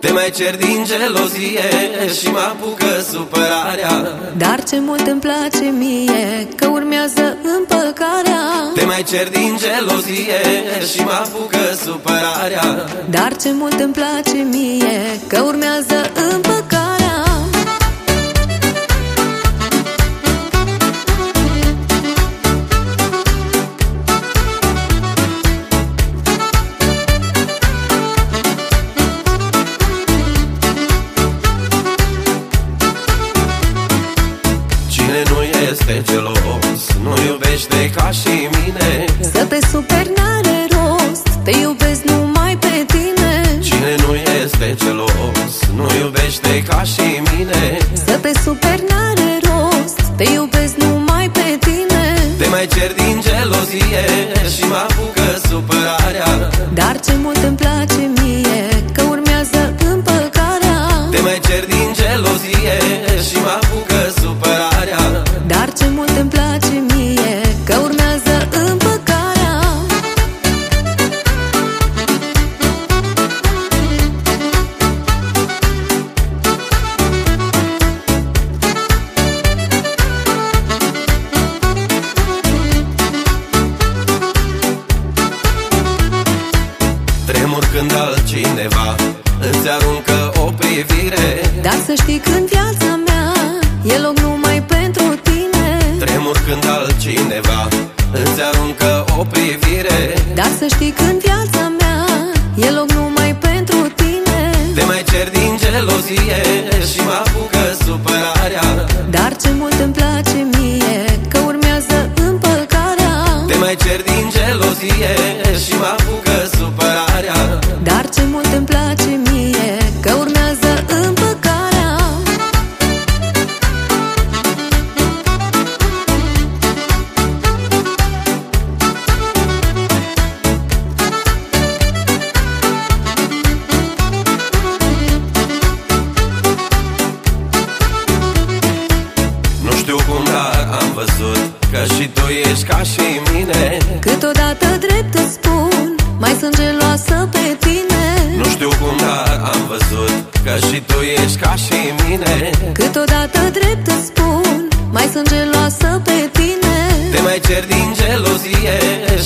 Te mai cer din gelozie și mă apucă supărarea. Dar ce mult îmi place mie Că urmează împăcarea. Te mai cer din gelozie și mă apucă supărarea. Dar ce mult îmi place mie Că urmează împăcarea este gelos Nu iubește ca și mine. Să te superi n-are rost Te iubesc numai pe tine. Cine nu este gelos Nu iubește ca și mine. Să te superi n-are rost Te iubesc numai pe tine. Te mai cer din gelozie și mă apucă supărarea. Dar ce mult îmi când altcineva Îți aruncă o privire. Dar să știi că în viața mea E loc numai pentru tine. Tremur când altcineva Îți aruncă o privire. Dar să știi că în viața mea E loc numai pentru tine. Te mai cer din gelozie Și mă apucă supărarea. Dar ce mult îmi place mie Că urmează împăcarea Te mai cer din și tu ești ca și mine. Câteodată drept îți spun Mai sunt geloasă pe tine. Nu știu cum, dar am văzut Că și tu ești ca și mine. Câteodată drept îți spun Mai sunt geloasă pe tine. Te mai cer din gelozie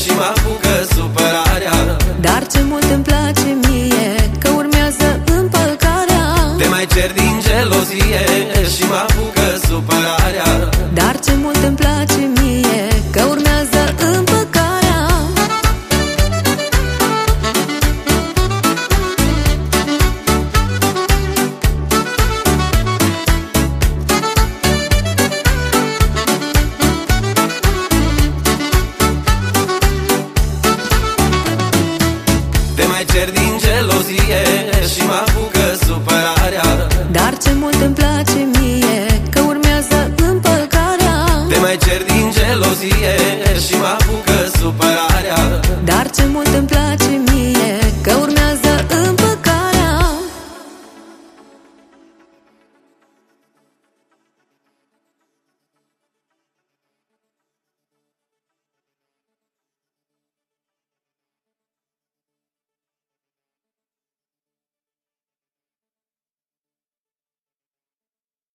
Și mă apucă supărarea. Dar ce mult îmi place mie Că urmează împăcarea Te mai cer din gelozie mai cer din gelozie Și mă apucă supărarea. Dar ce mult îmi place